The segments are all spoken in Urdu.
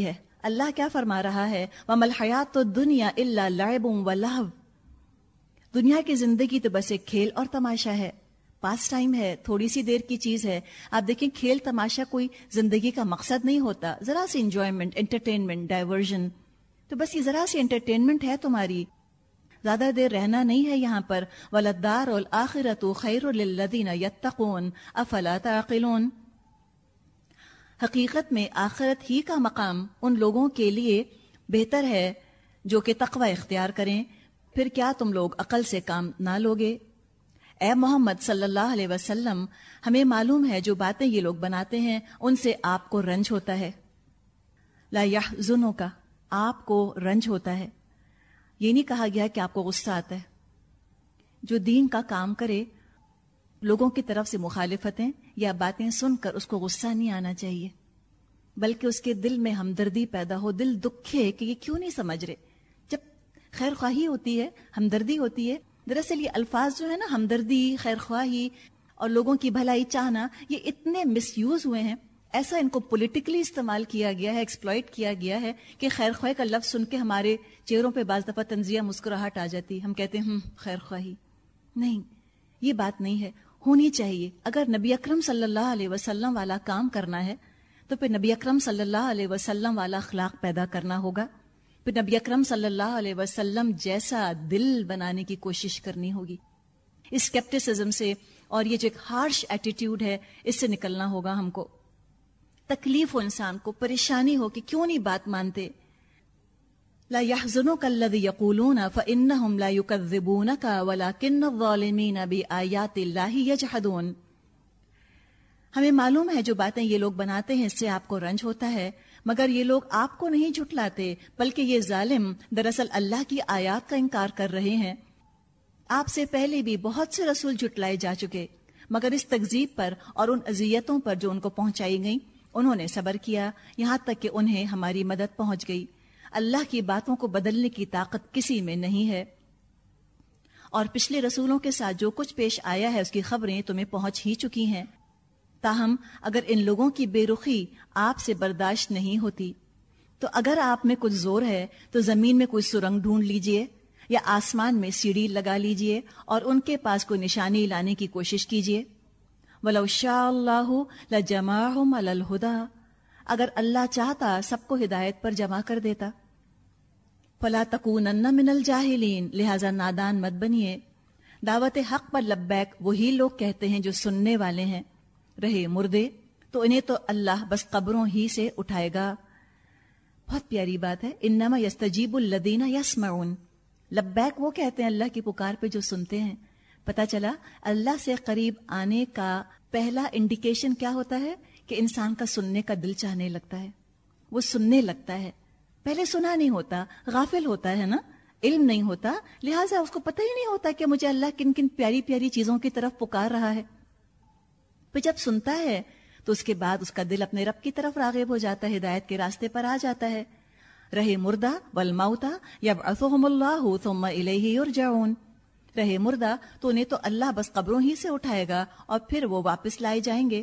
ہے۔ اللہ کیا فرما رہا ہے؟ ومل حیات تو دنیا اللہ لعب و دنیا کی زندگی تو بس ایک کھیل اور تماشا ہے۔ پاس ٹائم ہے، تھوڑی سی دیر کی چیز ہے۔ آپ دیکھیں، کھیل تماشا کوئی زندگی کا مقصد نہیں ہوتا۔ ذرا سی انجوائمنٹ انٹرٹینمنٹ ڈائیورژن تو بس یہ ذرا سی انٹرٹینمنٹ ہے تمہاری۔ زیادہ دیر رہنا نہیں ہے یہاں پر۔ ولدار الآخرت خیر الدین یتقون افلا تعقلون؟ حقیقت میں آخرت ہی کا مقام ان لوگوں کے لیے بہتر ہے جو کہ تقوی اختیار کریں۔ پھر کیا تم لوگ عقل سے کام نہ لوگے؟ اے محمد صلی اللہ علیہ وسلم، ہمیں معلوم ہے جو باتیں یہ لوگ بناتے ہیں، ان سے آپ کو رنج ہوتا ہے۔ لا یحزنوں کا آپ کو رنج ہوتا ہے۔ یہ نہیں کہا گیا کہ آپ کو غصہ آتا ہے۔ جو دین کا کام کرے لوگوں کی طرف سے مخالفتیں یا باتیں سن کر اس کو غصہ نہیں آنا چاہیے۔ بلکہ اس کے دل میں ہمدردی پیدا ہو، دل دکھے کہ یہ کیوں نہیں سمجھ رہے۔ جب خیر خواہی ہوتی ہے، ہمدردی ہوتی ہے، دراصل یہ الفاظ جو ہے نا، ہمدردی خیر خواہی اور لوگوں کی بھلائی چاہنا، یہ اتنے مس یوز ہوئے ہیں۔ ایسا ان کو پولیٹیکلی استعمال کیا گیا ہے ایکسپلائٹ کیا گیا ہے کہ خیر خواہ کا لفظ سن کے ہمارے چہروں پہ بعض دفعہ تنزیہ مسکراہٹ آ جاتی۔ ہم کہتے ہیں خیر خواہی نہیں، یہ بات نہیں ہے۔ ہونی چاہیے۔ اگر نبی اکرم صلی اللہ علیہ وسلم والا کام کرنا ہے، تو پھر نبی اکرم صلی اللہ علیہ وسلم والا اخلاق پیدا کرنا ہوگا۔ پھر نبی اکرم صلی اللہ علیہ وسلم جیسا دل بنانے کی کوشش کرنی ہوگی۔ اسکیپٹسزم سے اور یہ جو ایک ہارش ایٹیٹیوڈ ہے، اس سے نکلنا ہوگا ہم کو۔ تکلیف ہو انسان کو، پریشانی ہو کہ کیوں نہیں بات مانتے؟ لا يحزنك الذي يقولون فإنهم لا يكذبونك ولكن الظالمين بآيات الله يجحدون. ہمیں معلوم ہے جو باتیں یہ لوگ بناتے ہیں اس سے آپ کو رنج ہوتا ہے، مگر یہ لوگ آپ کو نہیں جھٹلاتے، بلکہ یہ ظالم دراصل اللہ کی آیات کا انکار کر رہے ہیں۔ آپ سے پہلے بھی بہت سے رسول جھٹلائے جا چکے، مگر اس تکذیب پر اور ان اذیتوں پر جو ان کو پہنچائی گئیں، انہوں نے صبر کیا، یہاں تک کہ انہیں ہماری مدد پہنچ گئی۔ اللہ کی باتوں کو بدلنے کی طاقت کسی میں نہیں ہے۔ اور پچھلے رسولوں کے ساتھ جو کچھ پیش آیا ہے، اس کی خبریں تمہیں پہنچ ہی چکی ہیں۔ تاہم، اگر ان لوگوں کی بے رخی آپ سے برداشت نہیں ہوتی، تو اگر آپ میں کچھ زور ہے، تو زمین میں کوئی سرنگ ڈھونڈ لیجیے یا آسمان میں سیڑھی لگا لیجیے اور ان کے پاس کوئی نشانی لانے کی کوشش کیجیے۔ ولو شاء اللہ لجمعہم علی الہدا اگر اللہ چاہتا، سب کو ہدایت پر جمع کر دیتا۔ فلا تکونن من الجاہلین، لہذا نادان مت بنیے۔ دعوت حق پر لبیک وہی لوگ کہتے ہیں جو سننے والے ہیں۔ رہے مردے، تو انہیں تو اللہ بس قبروں ہی سے اٹھائے گا۔ بہت پیاری بات ہے۔ انما یستجیب الذین یسمعون۔ لبیک وہ کہتے ہیں اللہ کی پکار پہ جو سنتے ہیں۔ پتا چلا، اللہ سے قریب آنے کا پہلا انڈیکیشن کیا ہوتا ہے؟ کہ انسان کا سننے کا دل چاہنے لگتا ہے۔ وہ سننے لگتا ہے۔ پہلے سنا نہیں ہوتا، غافل ہوتا ہے نا؟ علم نہیں ہوتا، لہٰذا اس کو پتہ ہی نہیں ہوتا کہ مجھے اللہ کن کن پیاری پیاری چیزوں کی طرف پکار رہا ہے۔ پھر جب سنتا ہے، تو اس کے بعد اس کا دل اپنے رب کی طرف راغب ہو جاتا ہے، ہدایت کے راستے پر آ جاتا ہے۔ رہے مردہ ول موتا یا اللہ ثم الیہ یرجعون۔ رہے مردہ، تو انہیں تو اللہ بس قبروں ہی سے اٹھائے گا اور پھر وہ واپس لائے جائیں گے۔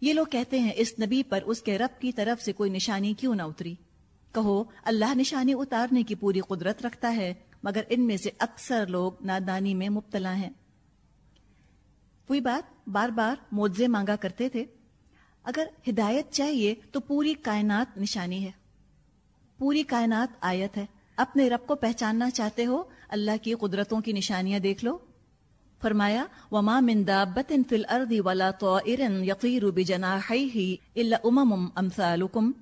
یہ لوگ کہتے ہیں، اس نبی پر اس کے رب کی طرف سے کوئی نشانی کیوں نہ اتری؟ کہو، اللہ نشانی اتارنے کی پوری قدرت رکھتا ہے، مگر ان میں سے اکثر لوگ نادانی میں مبتلا ہیں۔ وہی بات بار بار موزے مانگا کرتے تھے۔ اگر ہدایت چاہیے تو پوری کائنات نشانی ہے۔ پوری کائنات آیت ہے۔ اپنے رب کو پہچاننا چاہتے ہو، اللہ کی قدرتوں کی نشانیاں دیکھ لو۔ فرمایا، وما من دابت فی الارض ولا طائر یطیر بجناحیہ الا امم امثالکم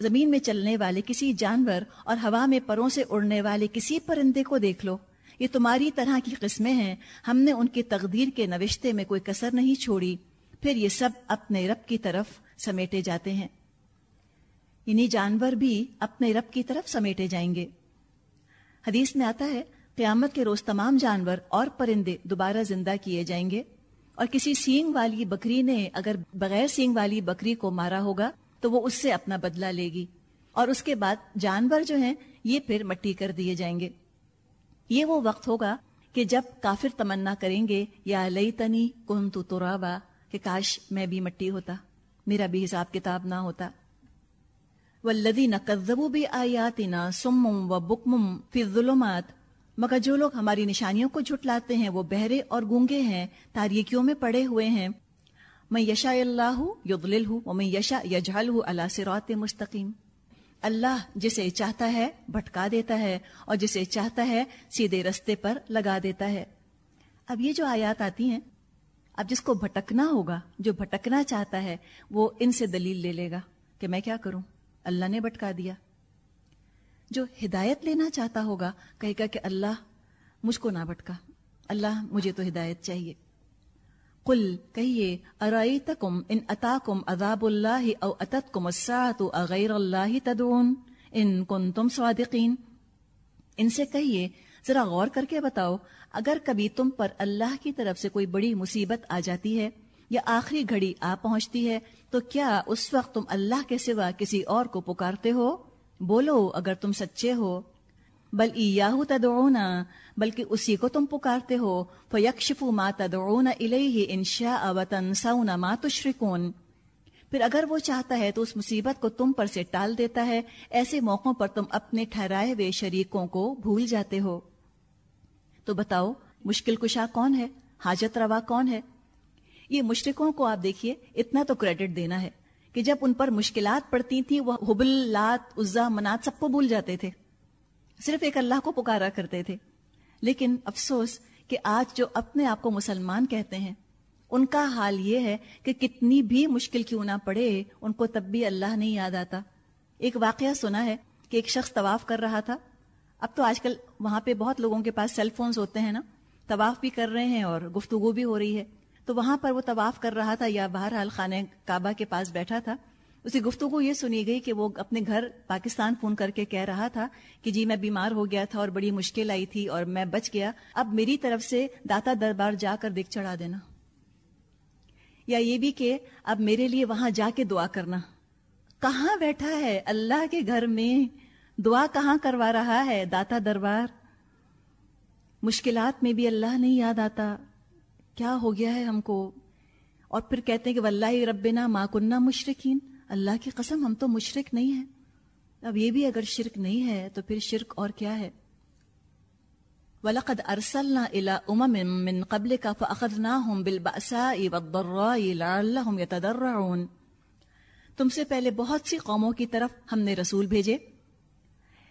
زمین میں چلنے والے کسی جانور اور ہوا میں پروں سے اڑنے والے کسی پرندے کو دیکھ لو۔ یہ تمہاری طرح کی قسمیں ہیں۔ ہم نے ان کی تقدیر کے نوشتے میں کوئی کسر نہیں چھوڑی۔ پھر یہ سب اپنے رب کی طرف سمیٹے جاتے ہیں۔ یعنی جانور بھی اپنے رب کی طرف سمیٹے جائیں گے۔ حدیث میں آتا ہے، قیامت کے روز تمام جانور اور پرندے دوبارہ زندہ کیے جائیں گے۔ اور کسی سینگ والی بکری نے اگر بغیر سینگ والی بکری کو مارا ہوگا تو وہ اس سے اپنا بدلہ لے گی۔ اور اس کے بعد جانور جو ہیں، یہ پھر مٹی کر دیے جائیں گے۔ یہ وہ وقت ہوگا کہ جب کافر تمنا کریں گے، یا لئی تنی کن تو کہ کاش میں بھی مٹی ہوتا، میرا بھی حساب کتاب نہ ہوتا۔ والذی نقذبوا بھی آیاتنا سمم و بکمم فی الظلمات، مگر جو لوگ ہماری نشانیوں کو جھٹلاتے ہیں، وہ بہرے اور گونگے ہیں، تاریکیوں میں پڑے ہوئے ہیں۔ میں یشا اللہ یضلل ہوں اور میں یشا یجہل ہوں اللہ صراط مستقیم۔ اللہ جسے چاہتا ہے بھٹکا دیتا ہے اور جسے چاہتا ہے سیدھے رستے پر لگا دیتا ہے۔ اب یہ جو آیات آتی ہیں، اب جس کو بھٹکنا ہوگا، جو بھٹکنا چاہتا ہے، وہ ان سے دلیل لے لے گا کہ میں کیا کروں۔ اللہ نے بھٹکا دیا۔ جو ہدایت لینا چاہتا ہوگا، کہے گا کہ اللہ مجھ کو نہ بھٹکا، اللہ مجھے تو ہدایت چاہیے۔ قل، کہیے، ارائیتکم ان اتاکم عذاب اللہ او اتتکم الساعت اغیر اللہ تدعون؟ ان کنتم صادقین۔ ان سے کہیے، ذرا غور کر کے بتاؤ، اگر کبھی تم پر اللہ کی طرف سے کوئی بڑی مصیبت آ جاتی ہے یا آخری گھڑی آ پہنچتی ہے، تو کیا اس وقت تم اللہ کے سوا کسی اور کو پکارتے ہو؟ بولو، اگر تم سچے ہو۔ بل ایاہو تدعونا بلکہ اسی کو تم پکارتے ہو فیکشفو ما تدعون الیہ انشاء و تنسون ما تشرکون۔ پھر اگر وہ چاہتا ہے تو اس مصیبت کو تم پر سے ٹال دیتا ہے، ایسے موقعوں پر تم اپنے ٹھہرائے ہوئے شریکوں کو بھول جاتے ہو۔ تو بتاؤ، مشکل کشا کون ہے؟ حاجت روا کون ہے؟ یہ مشرکوں کو آپ دیکھیے، اتنا تو کریڈٹ دینا ہے کہ جب ان پر مشکلات پڑتی تھیں، وہ حبل، لات، عزا، منات سب کو بھول جاتے تھے۔ صرف ایک اللہ کو پکارا کرتے تھے۔ لیکن افسوس کہ آج جو اپنے آپ کو مسلمان کہتے ہیں، ان کا حال یہ ہے کہ کتنی بھی مشکل کیوں نہ پڑے، ان کو تب بھی اللہ نہیں یاد آتا۔ ایک واقعہ سنا ہے کہ ایک شخص طواف کر رہا تھا۔ اب تو آج کل وہاں پہ بہت لوگوں کے پاس سیل فونز ہوتے ہیں نا۔ طواف بھی کر رہے ہیں اور گفتگو بھی ہو رہی ہے۔ تو وہاں پر وہ طواف کر رہا تھا یا بہرحال خانہ کعبہ کے پاس بیٹھا تھا۔ اسی گفتگو یہ سنی گئی کہ وہ اپنے گھر پاکستان فون کر کے کہہ رہا تھا کہ جی میں بیمار ہو گیا تھا اور بڑی مشکل آئی تھی اور میں بچ گیا، اب میری طرف سے داتا دربار جا کر دیکھ چڑھا دینا۔ یا یہ بھی کہ اب میرے لیے وہاں جا کے دعا کرنا۔ کہاں بیٹھا ہے؟ اللہ کے گھر میں دعا کہاں کروا رہا ہے داتا دربار؟ مشکلات میں بھی اللہ نہیں یاد آتا۔ کیا ہو گیا ہے ہم کو؟ اور پھر کہتے ہیں کہ واللہ ربنا ما کننا مشرقین اللہ کی قسم، ہم تو مشرق نہیں ہیں۔ اب یہ بھی اگر شرک نہیں ہے، تو پھر شرک اور کیا ہے؟ وَلَقَدْ أَرْسَلْنَا إِلَىٰ أُمَمٍ مِّن قَبْلِكَ فَأَخَذْنَاهُمْ بِالْبَأْسَاءِ وَالضَّرَّاءِ لَعَلَّهُمْ يَتَضَرَّعُونَ تم سے پہلے بہت سی قوموں کی طرف ہم نے رسول بھیجے۔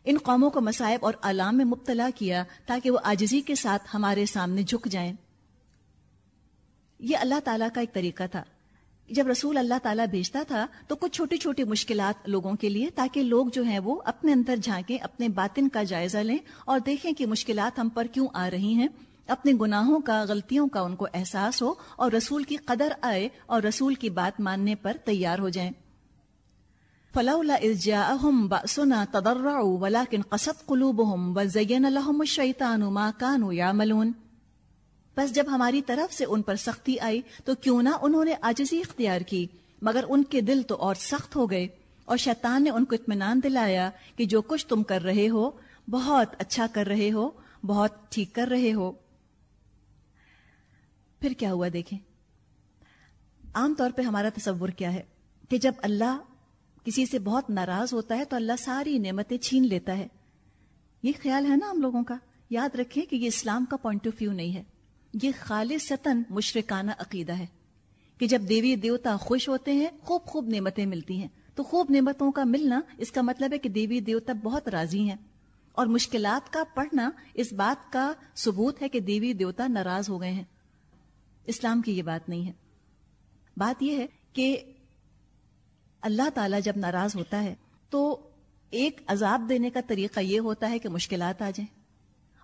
ان قوموں کو مصائب اور علام میں مبتلا کیا تاکہ وہ آجزی کے ساتھ ہمارے سامنے جھک جائیں۔ یہ اللہ تعالیٰ کا ایک طریقہ تھا۔ جب رسول اللہ تعالیٰ بھیجتا تھا تو کچھ چھوٹی چھوٹی مشکلات لوگوں کے لیے تاکہ لوگ جو ہیں وہ اپنے اندر جھانکیں، اپنے باطن کا جائزہ لیں اور دیکھیں کہ مشکلات ہم پر کیوں آ رہی ہیں۔ اپنے گناہوں کا، غلطیوں کا ان کو احساس ہو اور رسول کی قدر آئے اور رسول کی بات ماننے پر تیار ہو جائیں۔ فلولا اذ جاءهم تضرعوا ولكن قست قلوبهم وزين لهم الشيطان ما كانوا يعملون۔ بس جب ہماری طرف سے ان پر سختی آئی تو کیوں نہ انہوں نے آجزی اختیار کی، مگر ان کے دل تو اور سخت ہو گئے اور شیطان نے ان کو اطمینان دلایا کہ جو کچھ تم کر رہے ہو، بہت اچھا کر رہے ہو، بہت ٹھیک کر رہے ہو۔ پھر کیا ہوا دیکھیں؟ عام طور پہ ہمارا تصور کیا ہے کہ جب اللہ کسی سے بہت ناراض ہوتا ہے تو اللہ ساری نعمتیں چھین لیتا ہے۔ یہ خیال ہے نا ہم لوگوں کا؟ یاد رکھیں کہ یہ اسلام کا پوائنٹ آف ویو نہیں ہے۔ یہ خالص مشرکانہ عقیدہ ہے کہ جب دیوی دیوتا خوش ہوتے ہیں، خوب خوب نعمتیں ملتی ہیں۔ تو خوب نعمتوں کا ملنا اس کا مطلب ہے کہ دیوی دیوتا بہت راضی ہیں۔ اور مشکلات کا پڑھنا اس بات کا ثبوت ہے کہ دیوی دیوتا ناراض ہو گئے ہیں۔ اسلام کی یہ بات نہیں ہے۔ بات یہ ہے کہ اللہ تعالیٰ جب ناراض ہوتا ہے تو ایک عذاب دینے کا طریقہ یہ ہوتا ہے کہ مشکلات آ جائیں۔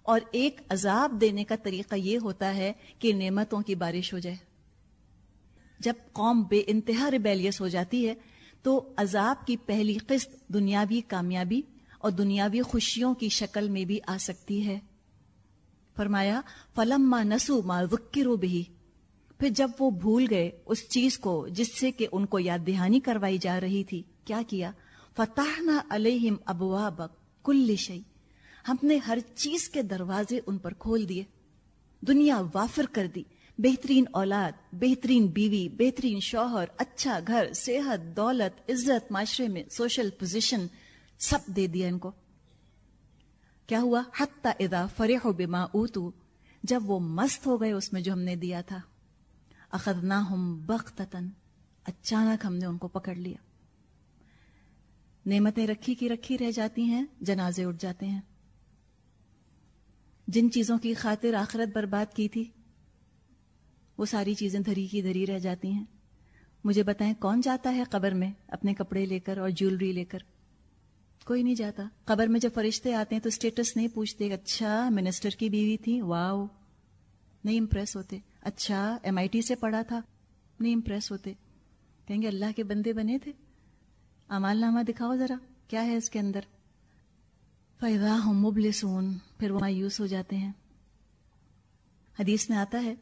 اور ایک عذاب دینے کا طریقہ یہ ہوتا ہے کہ نعمتوں کی بارش ہو جائے۔ جب قوم بے انتہا ریبیلیس ہو جاتی ہے، تو عذاب کی پہلی قسط دنیاوی کامیابی اور دنیاوی خوشیوں کی شکل میں بھی آ سکتی ہے۔ فرمایا فلم ما نسو ما وکرو بھی پھر جب وہ بھول گئے اس چیز کو جس سے کہ ان کو یاد دہانی کروائی جا رہی تھی، کیا کیا؟ فتح نہ علیہم ابوا کل شعی ہم نے ہر چیز کے دروازے ان پر کھول دیے۔ دنیا وافر کر دی۔ بہترین اولاد، بہترین بیوی، بہترین شوہر اچھا گھر، صحت، دولت، عزت، معاشرے میں سوشل پوزیشن سب دے دیا ان کو۔ کیا ہوا؟ حتی اذا فرح بما اوتو جب وہ مست ہو گئے اس میں جو ہم نے دیا تھا۔ اخذناہم بغتتن اچانک ہم نے ان کو پکڑ لیا۔ نعمتیں رکھی کی رکھی رہ جاتی ہیں، جنازے اٹھ جاتے ہیں۔ جن چیزوں کی خاطر آخرت برباد کی تھی، وہ ساری چیزیں دھری کی دھری رہ جاتی ہیں۔ مجھے بتائیں کون جاتا ہے قبر میں اپنے کپڑے لے کر اور جیولری لے کر؟ کوئی نہیں جاتا۔ قبر میں جب فرشتے آتے ہیں تو اسٹیٹس نہیں پوچھتے اچھا منسٹر کی بیوی تھی؟ واؤ نہیں امپریس ہوتے۔ اچھا ایم آئی ٹی سے پڑھا تھا۔ نہیں امپریس ہوتے۔ کہیں گے اللہ کے بندے بنے تھے۔ امال نامہ دکھاؤ ذرا، کیا ہے اس کے اندر؟ فیضا ہوں مبلسون۔ پھر وہ مایوس ہو جاتے ہیں۔ حدیث میں آتا ہے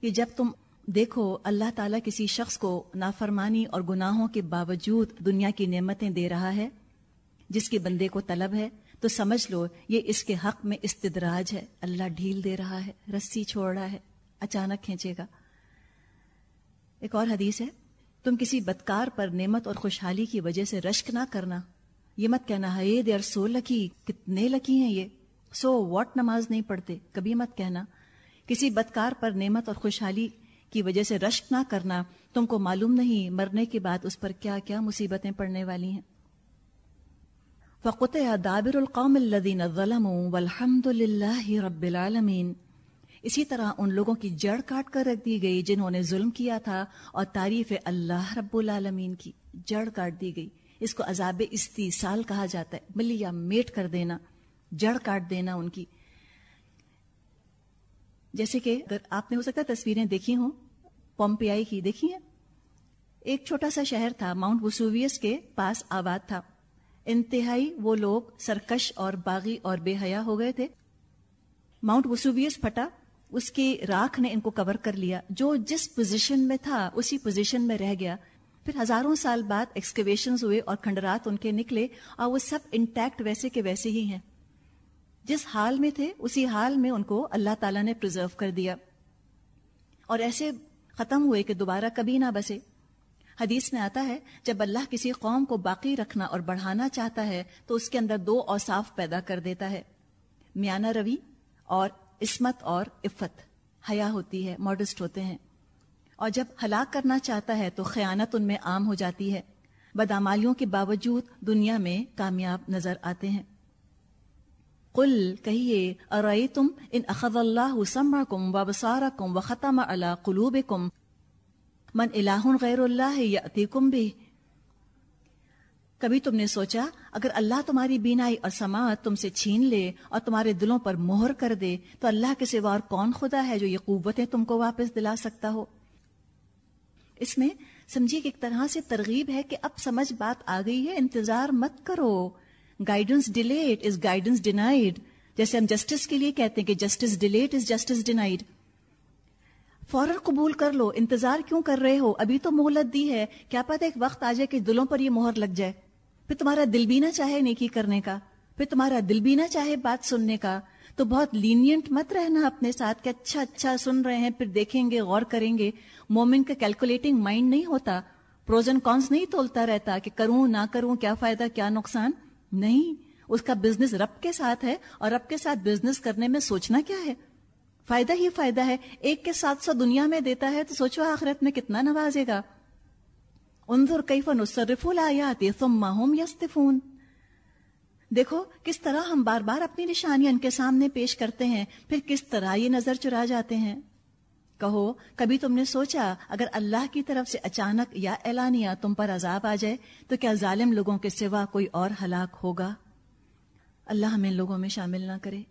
کہ جب تم دیکھو اللہ تعالیٰ کسی شخص کو نافرمانی اور گناہوں کے باوجود دنیا کی نعمتیں دے رہا ہے، جس کے بندے کو طلب ہے، تو سمجھ لو یہ اس کے حق میں استدراج ہے۔ اللہ ڈھیل دے رہا ہے، رسی چھوڑ رہا ہے، اچانک کھینچے گا۔ ایک اور حدیث ہے، تم کسی بدکار پر نعمت اور خوشحالی کی وجہ سے رشک نہ کرنا۔ یہ مت کہنا ہے دے آر سو لکی، کتنے لکی ہیں یہ۔ سو واٹ نماز نہیں پڑھتے؟ کبھی مت کہنا۔ کسی بدکار پر نعمت اور خوشحالی کی وجہ سے رشک نہ کرنا تم کو معلوم نہیں مرنے کے بعد اس پر کیا کیا مصیبتیں پڑنے والی ہیں۔ فقط دابر القوم الدین ظلموا والحمد للہ رب العالمین۔ اسی طرح ان لوگوں کی جڑ کاٹ کر رکھ دی گئی جنہوں نے ظلم کیا تھا اور تعریف اللہ رب العالمین کی۔ جڑ کاٹ دی گئی۔ اس کو عذاب استیصال کہا جاتا ہے۔ ملی یا میٹ کر دینا۔ جڑ کاٹ دینا ان کی۔ جیسے کہ اگر آپ نے ہو سکتا تصویریں دیکھی ہوں، پومپیائی کی دیکھی ہیں۔ ایک چھوٹا سا شہر تھا، ماؤنٹ وسوویس کے پاس آباد تھا۔ انتہائی وہ لوگ سرکش اور باغی اور بے حیا ہو گئے تھے۔ ماؤنٹ وسوویس پھٹا، اس کی راکھ نے ان کو کور کر لیا۔ جو جس پوزیشن میں تھا، اسی پوزیشن میں رہ گیا۔ پھر ہزاروں سال بعد ایکسکیویشن ہوئے اور کھنڈرات ان کے نکلے۔ اور وہ سب انٹیکٹ ویسے کے ویسے ہی ہیں۔ جس حال میں تھے، اسی حال میں ان کو اللہ تعالیٰ نے پرزرو کر دیا۔ اور ایسے ختم ہوئے کہ دوبارہ کبھی نہ بسے۔ حدیث میں آتا ہے، جب اللہ کسی قوم کو باقی رکھنا اور بڑھانا چاہتا ہے، تو اس کے اندر دو اوصاف پیدا کر دیتا ہے۔ میانہ روی اور عصمت اور عفت۔ حیا ہوتی ہے ماڈسٹ ہوتے ہیں۔ اور جب ہلاک کرنا چاہتا ہے، تو خیانت ان میں عام ہو جاتی ہے۔ بدامالیوں کے باوجود دنیا میں کامیاب نظر آتے ہیں۔ قل کہیے ارئی تم ان اخذ اللہ سما کم و بسارا کم و ختم اللہ قلوب کم من الہ غیر اللہ یا کم بھی کبھی تم نے سوچا، اگر اللہ تمہاری بینائی اور سماعت تم سے چھین لے اور تمہارے دلوں پر مہر کر دے، تو اللہ کے سوا اور کون خدا ہے جو یہ قوتیں تم کو واپس دلا سکتا ہو؟ اس میں سمجھیے کہ ایک طرح سے ترغیب ہے کہ اب سمجھ بات آ گئی ہے، انتظار مت کرو۔ Guidance delayed is guidance denied جیسے ہم جسٹس کے لیے کہتے ہیں کہ justice delayed is justice denied فوراً قبول کر لو، انتظار کیوں کر رہے ہو؟ ابھی تو مہلت دی ہے۔ کیا پتہ ایک وقت آ جائے کہ دلوں پر یہ مہر لگ جائے۔ پھر تمہارا دل بھی نہ چاہے نیکی کرنے کا۔ پھر تمہارا دل بھی نہ چاہے بات سننے کا۔ تو بہت لینینٹ مت رہنا اپنے ساتھ کہ اچھا اچھا سن رہے ہیں، پھر دیکھیں گے، غور کریں گے۔ مومن کا کیلکولیٹنگ مائنڈ نہیں ہوتا۔ پروزن کونس نہیں تولتا رہتا کہ کروں، نہ کروں، کیا فائدہ، کیا نقصان؟ نہیں، اس کا بزنس رب کے ساتھ ہے اور رب کے ساتھ بزنس کرنے میں سوچنا کیا ہے؟ فائدہ ہی فائدہ ہے، ایک کے ساتھ سو دنیا میں دیتا ہے تو سوچو آخرت میں کتنا نوازے گا۔ انظر کیف نصرف الآیات ثم هم یستفون دیکھو کس طرح ہم بار بار اپنی نشانیاں ان کے سامنے پیش کرتے ہیں، پھر کس طرح یہ نظر چرا جاتے ہیں۔ کہو، کبھی تم نے سوچا اگر اللہ کی طرف سے اچانک یا اعلانیہ تم پر عذاب آ جائے، تو کیا ظالم لوگوں کے سوا کوئی اور ہلاک ہوگا؟ اللہ ہمیں لوگوں میں شامل نہ کرے۔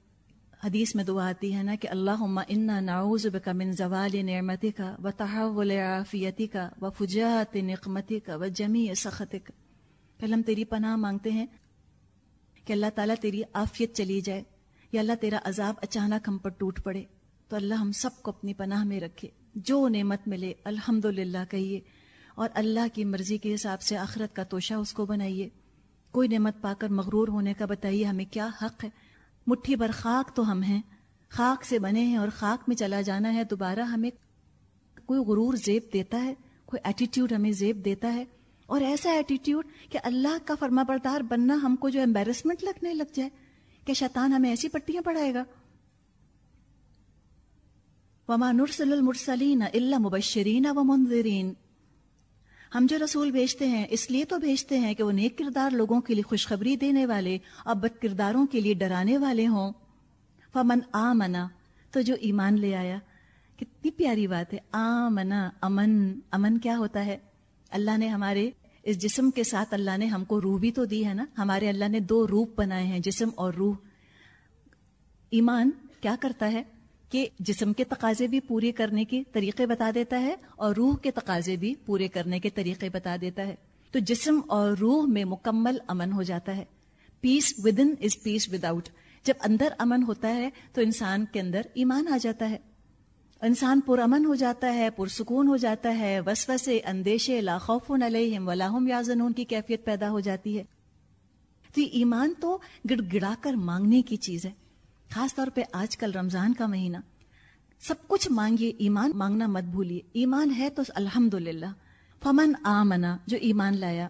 حدیث میں دعا آتی ہے نا کہ اللہ انا نعوذ بک من زوال نعمتی کا و تحول عافیتی کا و فجاعت نقمتی کا و جمی سخت کا پہلے ہم تیری پناہ مانگتے ہیں کہ اللہ تعالیٰ تیری عافیت چلی جائے، یا اللہ تیرا عذاب اچانک ہم پر ٹوٹ پڑے۔ تو اللہ ہم سب کو اپنی پناہ میں رکھے۔ جو نعمت ملے الحمد للہ کہیے۔ اور اللہ کی مرضی کے حساب سے آخرت کا توشہ اس کو بنائیے۔ کوئی نعمت پا کر مغرور ہونے کا بتائیے، ہمیں کیا حق ہے؟ مٹھی بھر خاک تو ہم ہیں۔ خاک سے بنے ہیں اور خاک میں چلا جانا ہے۔ دوبارہ ہمیں کوئی غرور زیب دیتا ہے؟ کوئی ایٹیٹیوڈ ہمیں زیب دیتا ہے؟ اور ایسا ایٹیٹیوڈ کہ اللہ کا فرما بردار بننا ہم کو جو امبیرسمنٹ لگنے لگ جائے، کہ شیطان ہمیں ایسی پٹیاں پڑھائے گا۔ وما نرسل المرسلین الا مبشرین و منذرین ہم جو رسول بھیجتے ہیں، اس لیے تو بھیجتے ہیں کہ وہ نیک کردار لوگوں کے لیے خوشخبری دینے والے اور بد کرداروں کے لیے ڈرانے والے ہوں۔ فمن آ منا تو جو ایمان لے آیا۔ کتنی پیاری بات ہے۔ آ منا امن امن کیا ہوتا ہے؟ اللہ نے ہمارے، اس جسم کے ساتھ اللہ نے ہم کو روح بھی تو دی ہے نا؟ ہمارے اللہ نے دو روپ بنائے ہیں، جسم اور روح۔ ایمان کیا کرتا ہے؟ کہ جسم کے تقاضے بھی پورے کرنے کے طریقے بتا دیتا ہے اور روح کے تقاضے بھی پورے کرنے کے طریقے بتا دیتا ہے۔ تو جسم اور روح میں مکمل امن ہو جاتا ہے۔ Peace within is peace without جب اندر امن ہوتا ہے تو انسان کے اندر ایمان آ جاتا ہے۔ انسان پر امن ہو جاتا ہے پرسکون ہو جاتا ہے۔ وسوسے، اندیشے، لا خوف علیہم ولا هم یازنون کی کیفیت پیدا ہو جاتی ہے۔ تو ایمان تو گڑ گڑا کر مانگنے کی چیز ہے۔ خاص طور پہ آج کل رمضان کا مہینہ، سب کچھ مانگیے، ایمان مانگنا مت بھولیے۔ ایمان ہے تو الحمد للہ فمن آمنا جو ایمان لایا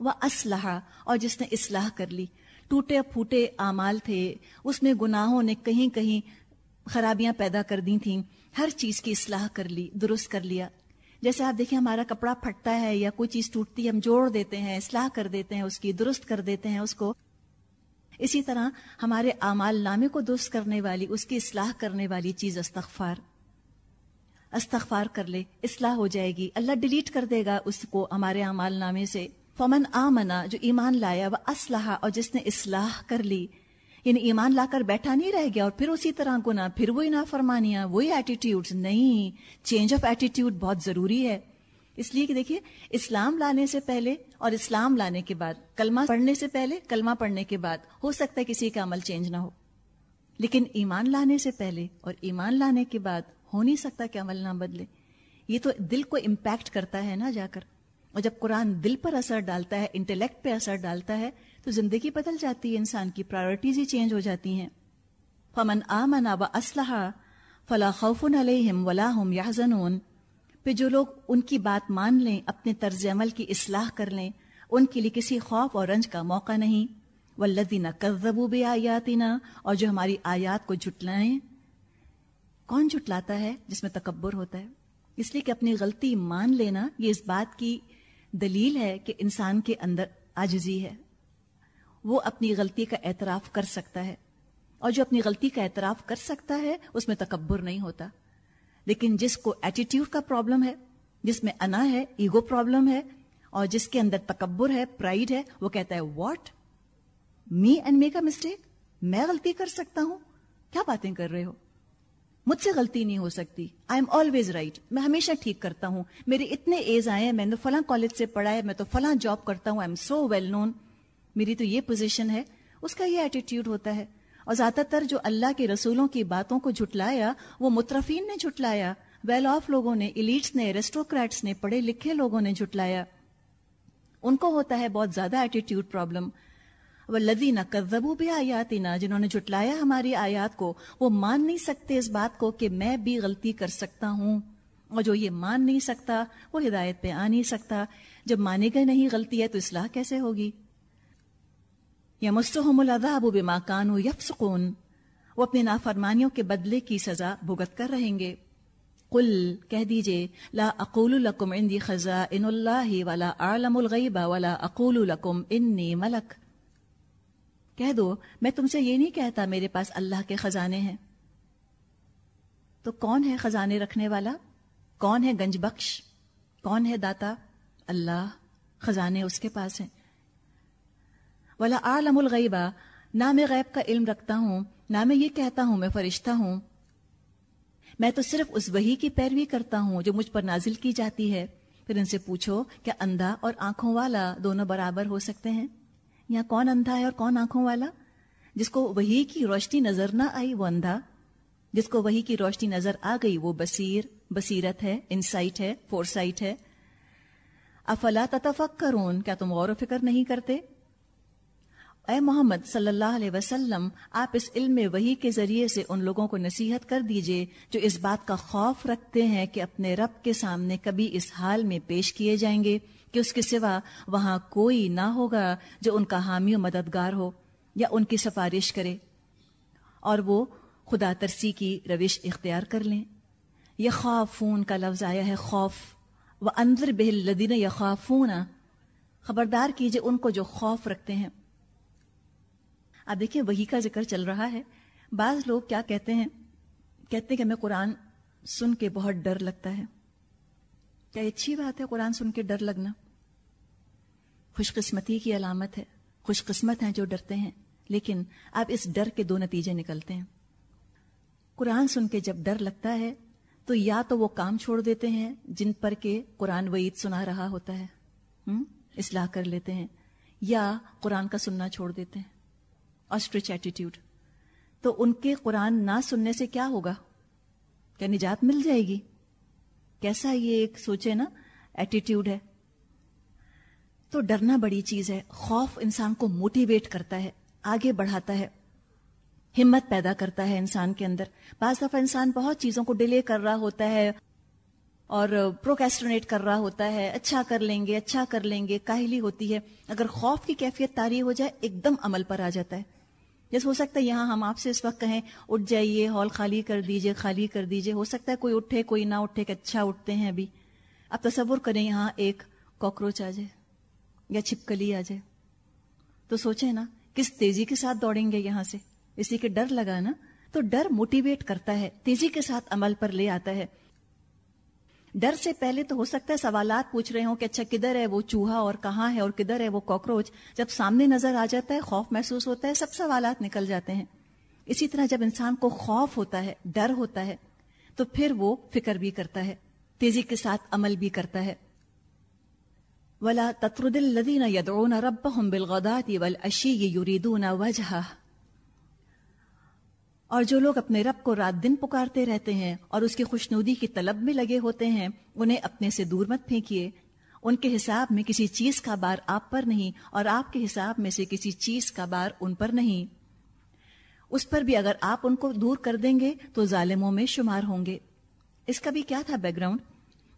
وہ اسلحہ اور جس نے اصلاح کر لی۔ ٹوٹے پھوٹے اعمال تھے، اس میں گناہوں نے کہیں کہیں خرابیاں پیدا کر دی تھیں۔ ہر چیز کی اصلاح کر لی، درست کر لیا۔ جیسے آپ دیکھیں، ہمارا کپڑا پھٹتا ہے یا کوئی چیز ٹوٹتی ہے، ہم جوڑ دیتے ہیں، اصلاح کر دیتے ہیں، اس کی درست کر دیتے ہیں، اس کو اسی طرح ہمارے اعمال نامے کو درست کرنے والی، اس کی اصلاح کرنے والی چیز استغفار۔ استغفار کر لے، اصلاح ہو جائے گی۔ اللہ ڈیلیٹ کر دے گا اس کو ہمارے اعمال نامے سے۔ فمن آمنا جو ایمان لایا، وہ اسلحہ اور جس نے اصلاح کر لی۔ یعنی ایمان لا کر بیٹھا نہیں رہ گیا، اور پھر اسی طرح گنا پھر وہی نافرمانیاں، وہی ایٹیٹیوڈ نہیں چینج آف ایٹیٹیوڈ بہت ضروری ہے۔ اس لیے کہ دیکھیے، اسلام لانے سے پہلے اور اسلام لانے کے بعد، کلمہ پڑھنے سے پہلے، کلمہ پڑھنے کے بعد ہو سکتا ہے کسی کا عمل چینج نہ ہو۔ لیکن ایمان لانے سے پہلے اور ایمان لانے کے بعد ہو نہیں سکتا کہ عمل نہ بدلے۔ یہ تو دل کو امپیکٹ کرتا ہے نا جا کر۔ اور جب قرآن دل پر اثر ڈالتا ہے انٹلیکٹ پہ اثر ڈالتا ہے، تو زندگی بدل جاتی ہے، انسان کی پرائرٹیز ہی چینج ہو جاتی ہیں۔ فمن آمنا و اسلحہ فلا خوف علیہم ولا هم يحزنون۔ پہ جو لوگ ان کی بات مان لیں، اپنے طرز عمل کی اصلاح کر لیں، ان کے لیے کسی خوف اور رنج کا موقع نہیں۔ ولدینہ کذبو بھی آیاتینا اور جو ہماری آیات کو جھٹلائیں۔ کون جھٹلاتا ہے جس میں تکبر ہوتا ہے؟ اس لیے کہ اپنی غلطی مان لینا یہ اس بات کی دلیل ہے کہ انسان کے اندر آجزی ہے۔ وہ اپنی غلطی کا اعتراف کر سکتا ہے۔ اور جو اپنی غلطی کا اعتراف کر سکتا ہے، اس میں تکبر نہیں ہوتا۔ لیکن جس کو ایٹیٹیوڈ کا پرابلم ہے، جس میں انا ہے ایگو پرابلم ہے، اور جس کے اندر تکبر ہے پرائڈ ہے، وہ کہتا ہے what me and make a mistake میں غلطی کر سکتا ہوں؟ کیا باتیں کر رہے ہو؟ مجھ سے غلطی نہیں ہو سکتی۔ آئی ایم آلویز رائٹ میں ہمیشہ ٹھیک کرتا ہوں۔ میرے اتنے ایز آئے ہیں، میں نے فلاں کالج سے پڑھا ہے، میں تو فلاں جاب کرتا ہوں۔ I am so well known میری تو یہ پوزیشن ہے۔ اس کا یہ ایٹیٹیوڈ ہوتا ہے۔ اور زیادہ تر جو اللہ کے رسولوں کی باتوں کو جھٹلایا، وہ مترفین نے جھٹلایا۔ ویل آف لوگوں نے ایلیٹس نے ریسٹوکریٹس نے، پڑھے لکھے لوگوں نے جھٹلایا۔ ان کو ہوتا ہے بہت زیادہ ایٹیٹیوڈ پرابلم وہ لدی نہ کزبو بھی آیاتی نہ جنہوں نے جھٹلایا ہماری آیات کو، وہ مان نہیں سکتے اس بات کو کہ میں بھی غلطی کر سکتا ہوں۔ اور جو یہ مان نہیں سکتا، وہ ہدایت پہ آ نہیں سکتا۔ جب مانے گئے نہیں غلطی ہے تو اصلاح کیسے ہوگی؟ یا مستحم العذاب بما كانوا يفسقون وہ اپنے نافرمانیوں کے بدلے کی سزا بھگت کر رہیں گے۔ قل، کہہ دیجیے، لا اقول لكم عندي خزائن الله ولا اعلم الغيب ولا اقول لكم اني ملک۔ کہہ دو، میں تم سے یہ نہیں کہتا میرے پاس اللہ کے خزانے ہیں۔ تو کون ہے خزانے رکھنے والا؟ کون ہے گنج بخش؟ کون ہے داتا؟ اللہ، خزانے اس کے پاس ہیں۔ ولا عالم الغیبہ نہ میں غیب کا علم رکھتا ہوں، نہ میں یہ کہتا ہوں میں فرشتہ ہوں۔ میں تو صرف اس وہی کی پیروی کرتا ہوں جو مجھ پر نازل کی جاتی ہے۔ پھر ان سے پوچھو، کیا اندھا اور آنکھوں والا دونوں برابر ہو سکتے ہیں؟ یا کون اندھا ہے اور کون آنکھوں والا؟ جس کو وہی کی روشنی نظر نہ آئی وہ اندھا، جس کو وہی کی روشنی نظر آ گئی وہ بصیر، بصیرت ہے، انسائٹ ہے فور سائٹ ہے۔ افلا تتفکرون، کیا تم غور و فکر نہیں کرتے؟ اے محمد صلی اللہ علیہ وسلم، آپ اس علم وہی کے ذریعے سے ان لوگوں کو نصیحت کر دیجیے جو اس بات کا خوف رکھتے ہیں کہ اپنے رب کے سامنے کبھی اس حال میں پیش کیے جائیں گے کہ اس کے سوا وہاں کوئی نہ ہوگا جو ان کا حامی و مددگار ہو یا ان کی سفارش کرے اور وہ خدا ترسی کی روش اختیار کر لیں۔ یہ خوفون کا لفظ آیا ہے خوف۔ وہ اندر بہل لدین یا خوفون خبردار کیجیے ان کو جو خوف رکھتے ہیں۔ اب دیکھیں وہی کا ذکر چل رہا ہے۔ بعض لوگ کیا کہتے ہیں؟ کہتے ہیں کہ ہمیں قرآن سن کے بہت ڈر لگتا ہے۔ کیا اچھی بات ہے قرآن سن کے ڈر لگنا؟ خوش قسمتی کی علامت ہے۔ خوش قسمت ہیں جو ڈرتے ہیں، لیکن اب اس ڈر کے دو نتیجے نکلتے ہیں۔ قرآن سن کے جب ڈر لگتا ہے، تو یا تو وہ کام چھوڑ دیتے ہیں جن پر کہ قرآن وعید سنا رہا ہوتا ہے۔ اصلاح کر لیتے ہیں، یا قرآن کا سننا چھوڑ دیتے ہیں۔ آسٹرچ ایٹیٹیوڈ تو ان کے قرآن نہ سننے سے کیا ہوگا؟ کیا نجات مل جائے گی؟ کیسا یہ ایک سوچے نا ایٹیٹیوڈ ہے؟ تو ڈرنا بڑی چیز ہے، خوف انسان کو موٹیویٹ کرتا ہے، آگے بڑھاتا ہے، ہمت پیدا کرتا ہے انسان کے اندر۔ بعض دفعہ انسان بہت چیزوں کو ڈیلے کر رہا ہوتا ہے اور پروکیسٹرنیٹ کر رہا ہوتا ہے اچھا کر لیں گے اچھا کر لیں گے، کاہلی ہوتی ہے۔ اگر خوف کی کیفیت تاری ہو جائے، ایک دم عمل پر آ جاتا ہے۔ جیسے ہو سکتا ہے یہاں ہم آپ سے اس وقت کہیں، اٹھ جائیے، ہال خالی کر دیجیے، خالی کر دیجیے۔ ہو سکتا ہے کوئی اٹھے، کوئی نہ اٹھے، کہ اچھا اٹھتے ہیں ابھی۔ اب تصور کریں یہاں ایک کاکروچ آ جائے یا چھپکلی آ جائے۔ تو سوچیں نا، کس تیزی کے ساتھ دوڑیں گے یہاں سے؟ اسی کے ڈر لگا نا تو ڈر موٹیویٹ کرتا ہے، تیزی کے ساتھ عمل پر لے آتا ہے۔ ڈر سے پہلے تو ہو سکتا ہے سوالات پوچھ رہے ہوں کہ اچھا کدھر ہے وہ چوہا اور کہاں ہے اور کدھر ہے وہ کاکروچ؟ جب سامنے نظر آ جاتا ہے، خوف محسوس ہوتا ہے، سب سوالات نکل جاتے ہیں۔ اسی طرح جب انسان کو خوف ہوتا ہے، ڈر ہوتا ہے، تو پھر وہ فکر بھی کرتا ہے، تیزی کے ساتھ عمل بھی کرتا ہے۔ ولا تطرد الذين يدعون ربهم بالغداة والعشي يريدون وجهه۔ اور جو لوگ اپنے رب کو رات دن پکارتے رہتے ہیں اور اس کی خوشنودی کی طلب میں لگے ہوتے ہیں، انہیں اپنے سے دور مت پھینکیے۔ ان کے حساب میں کسی چیز کا بار آپ پر نہیں اور آپ کے حساب میں سے کسی چیز کا بار ان پر نہیں۔ اس پر بھی اگر آپ ان کو دور کر دیں گے تو ظالموں میں شمار ہوں گے۔ اس کا بھی کیا تھا بیک گراؤنڈ؟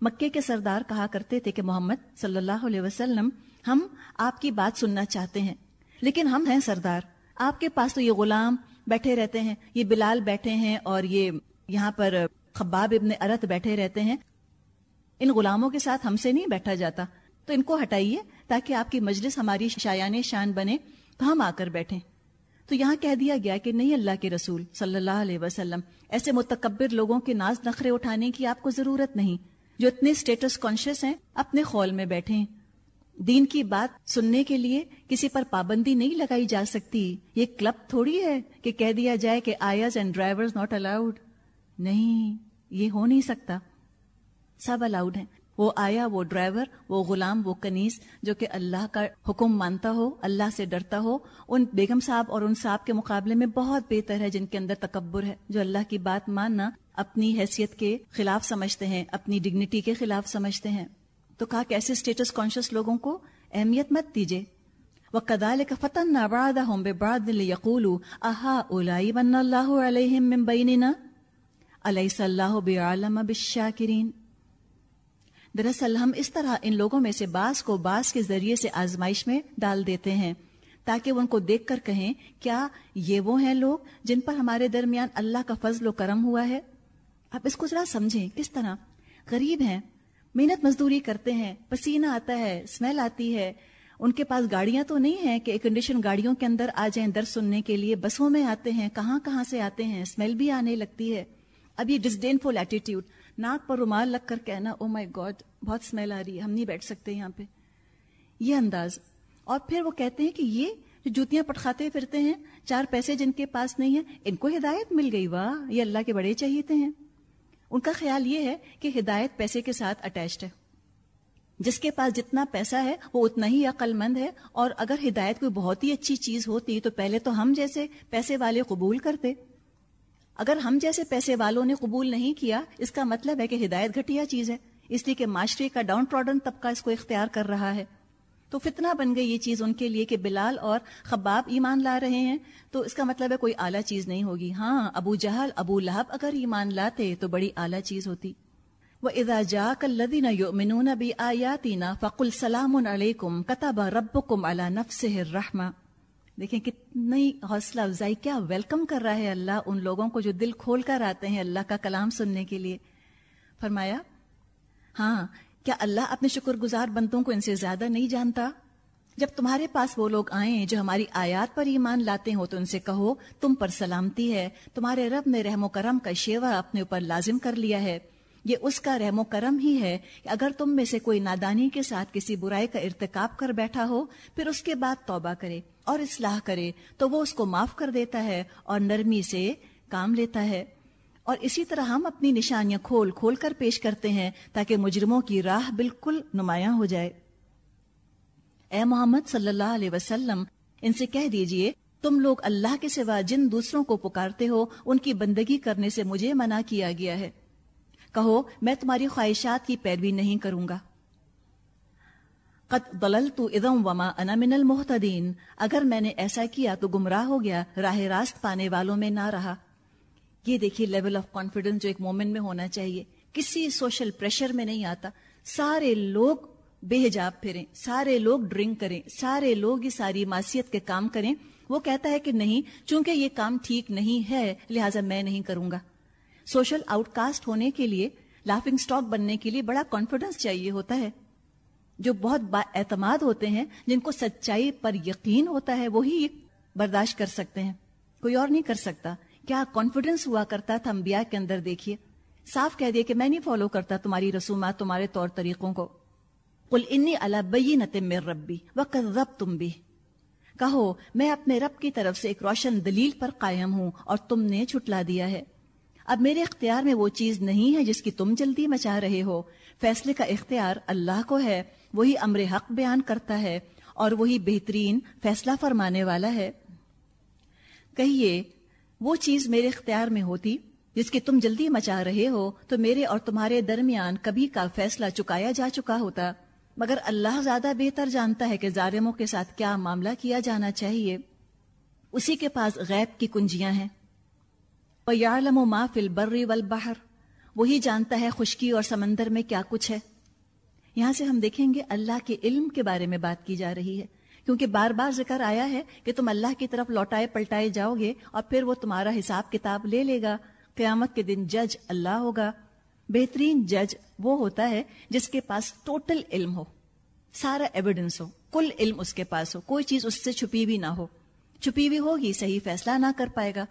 مکے کے سردار کہا کرتے تھے کہ محمد صلی اللہ علیہ وسلم، ہم آپ کی بات سننا چاہتے ہیں، لیکن ہم ہیں سردار۔ آپ کے پاس تو یہ غلام بیٹھے رہتے ہیں۔ یہ بلال بیٹھے ہیں اور یہ یہاں پر خباب ابن ارت بیٹھے رہتے ہیں۔ ان غلاموں کے ساتھ ہم سے نہیں بیٹھا جاتا۔ تو ان کو ہٹائیے تاکہ آپ کی مجلس ہماری شایان شان بنے۔ تو ہم آ کر بیٹھیں۔ تو یہاں کہہ دیا گیا کہ نہیں اللہ کے رسول صلی اللہ علیہ وسلم، ایسے متکبر لوگوں کے ناز نخرے اٹھانے کی آپ کو ضرورت نہیں۔ جو اتنے اسٹیٹس کانشیس ہیں، اپنے خول میں بیٹھے دین کی بات سننے کے لیے کسی پر پابندی نہیں لگائی جا سکتی۔ یہ کلب تھوڑی ہے کہ کہہ دیا جائے کہ آئرز اینڈ ڈرائیور ناٹ الاؤڈ۔ نہیں، یہ ہو نہیں سکتا۔ سب الاؤڈ ہیں۔ وہ آیا، وہ ڈرائیور، وہ غلام، وہ کنیز جو کہ اللہ کا حکم مانتا ہو، اللہ سے ڈرتا ہو۔ ان بیگم صاحب اور ان صاحب کے مقابلے میں بہت بہتر ہے جن کے اندر تکبر ہے، جو اللہ کی بات ماننا اپنی حیثیت کے خلاف سمجھتے ہیں، اپنی ڈگنیٹی کے خلاف سمجھتے ہیں۔ تو کہا کہ ایسے اسٹیٹس کانشیس لوگوں کو اہمیت مت دیجیے وہ کدال کا فتن نہ ہوں بے باد یقول احا اولائی بن اللہ علیہ بیننا علیہ صلاح بے عالم بشاکرین دراصل ہم اس طرح ان لوگوں میں سے بعض کو بعض کے ذریعے سے آزمائش میں ڈال دیتے ہیں تاکہ وہ ان کو دیکھ کر کہیں، کیا یہ وہ ہیں لوگ جن پر ہمارے درمیان اللہ کا فضل و کرم ہوا ہے؟ آپ اس کو ذرا سمجھیں، کس طرح؟ غریب ہیں۔ محنت مزدوری کرتے ہیں، پسینہ آتا ہے اسمیل آتی ہے۔ ان کے پاس گاڑیاں تو نہیں ہیں کہ ایئر کنڈیشن گاڑیوں کے اندر آ جائیں در سننے کے لیے، بسوں میں آتے ہیں، کہاں کہاں سے آتے ہیں اسمیل بھی آنے لگتی ہے۔ اب یہ ڈسڈین فل ایٹیٹیوڈ ناک پر رومال لگ کر کہنا او مائی گاڈ بہت اسمیل آ رہی ہے، ہم نہیں بیٹھ سکتے یہاں پہ۔ یہ انداز۔ اور پھر وہ کہتے ہیں کہ یہ جو جوتیاں پٹخاتے پھرتے ہیں، چار پیسے جن کے پاس نہیں ہیں، ان کو ہدایت مل گئی، واہ، یہ اللہ کے بڑے چاہیے ہیں۔ ان کا خیال یہ ہے کہ ہدایت پیسے کے ساتھ اٹیچڈ ہے۔ جس کے پاس جتنا پیسہ ہے، وہ اتنا ہی عقل مند ہے۔ اور اگر ہدایت کوئی بہت ہی اچھی چیز ہوتی تو پہلے تو ہم جیسے پیسے والے قبول کرتے۔ اگر ہم جیسے پیسے والوں نے قبول نہیں کیا، اس کا مطلب ہے کہ ہدایت گھٹیا چیز ہے۔ اس لیے کہ معاشرے کا ڈاؤن ٹراڈن طبقہ اس کو اختیار کر رہا ہے۔ تو فتنہ بن گئی یہ چیز ان کے لیے کہ بلال اور خباب ایمان لا رہے ہیں۔ تو اس کا مطلب ہے کوئی اعلیٰ چیز نہیں ہوگی۔ ہاں ابو جہل، ابو لہب اگر ایمان لاتے تو بڑی اعلیٰ چیز ہوتی۔ وہ ادا جا کلدین یؤمنون بھی آیاتینا فق السلام علیکم کتب رب کم اللہ نفس دیکھیں کتنی حوصلہ افزائی، کیا ویلکم کر رہا ہے اللہ ان لوگوں کو جو دل کھول کر آتے ہیں اللہ کا کلام سننے کے لیے۔ فرمایا ہاں کیا اللہ اپنے شکر گزار بندوں کو ان سے زیادہ نہیں جانتا؟ جب تمہارے پاس وہ لوگ آئیں جو ہماری آیات پر ایمان لاتے ہو تو ان سے کہو، تم پر سلامتی ہے، تمہارے رب نے رحم و کرم کا شیوا اپنے اوپر لازم کر لیا ہے۔ یہ اس کا رحم و کرم ہی ہے کہ اگر تم میں سے کوئی نادانی کے ساتھ کسی برائی کا ارتکاب کر بیٹھا ہو، پھر اس کے بعد توبہ کرے اور اصلاح کرے تو وہ اس کو معاف کر دیتا ہے اور نرمی سے کام لیتا ہے۔ اور اسی طرح ہم اپنی نشانیاں کھول کھول کر پیش کرتے ہیں تاکہ مجرموں کی راہ بالکل نمایاں ہو جائے۔ اے محمد صلی اللہ علیہ وسلم، ان سے کہہ دیجیے، تم لوگ اللہ کے سوا جن دوسروں کو پکارتے ہو، ان کی بندگی کرنے سے مجھے منع کیا گیا ہے۔ کہو، میں تمہاری خواہشات کی پیروی نہیں کروں گا۔ قد تو ادم وما انا من المحتدین اگر میں نے ایسا کیا تو گمراہ ہو گیا، راہ راست پانے والوں میں نہ رہا۔ یہ دیکھیے لیول آف کانفیڈنس جو ایک مومن میں ہونا چاہیے۔ کسی سوشل پریشر میں نہیں آتا۔ سارے لوگ بے حجاب پھریں، سارے لوگ ڈرنک کریں، سارے لوگ یہ ساری معصیت کے کام کریں۔ وہ کہتا ہے کہ نہیں، چونکہ یہ کام ٹھیک نہیں ہے، لہٰذا میں نہیں کروں گا۔ سوشل آؤٹ کاسٹ ہونے کے لیے لافنگ اسٹاک بننے کے لیے بڑا کانفیڈنس چاہیے ہوتا ہے۔ جو بہت با اعتماد ہوتے ہیں، جن کو سچائی پر یقین ہوتا ہے، وہی برداشت کر سکتے ہیں۔ کوئی اور نہیں کر سکتا۔ کیا کانفیڈنس ہوا کرتا تھا انبیاء کے اندر دیکھیے؟ صاف کہہ دیا کہ میں نہیں فالو کرتا تمہاری رسومات، تمہارے طور طریقوں کو۔ کل انی اللہ نتم ربی و رب تم بھی کہو، میں اپنے رب کی طرف سے ایک روشن دلیل پر قائم ہوں اور تم نے چھٹلا دیا ہے۔ اب میرے اختیار میں وہ چیز نہیں ہے جس کی تم جلدی مچا رہے ہو۔ فیصلے کا اختیار اللہ کو ہے، وہی امر حق بیان کرتا ہے اور وہی بہترین فیصلہ فرمانے والا ہے۔ کہیے وہ چیز میرے اختیار میں ہوتی جس کی تم جلدی مچا رہے ہو تو میرے اور تمہارے درمیان کبھی کا فیصلہ چکایا جا چکا ہوتا۔ مگر اللہ زیادہ بہتر جانتا ہے کہ ظالموں کے ساتھ کیا معاملہ کیا جانا چاہیے۔ اسی کے پاس غیب کی کنجیاں ہیں۔ وَيَعْلَمُ مَا فِي الْبَرِّ وَالْبَحْرِ۔ وہی جانتا ہے خشکی اور سمندر میں کیا کچھ ہے۔ یہاں سے ہم دیکھیں گے اللہ کے علم کے بارے میں بات کی جا رہی ہے۔ کیونکہ بار بار ذکر آیا ہے کہ تم اللہ کی طرف لوٹائے پلٹائے جاؤ گے اور پھر وہ تمہارا حساب کتاب لے لے گا۔ قیامت کے دن جج اللہ ہوگا۔ بہترین جج وہ ہوتا ہے جس کے پاس ٹوٹل علم ہو۔ سارا ایویڈنس ہو۔ کل علم اس کے پاس ہو۔ کوئی چیز اس سے چھپی بھی نہ ہو۔ چھپی بھی ہوگی، صحیح فیصلہ نہ کر پائے گا۔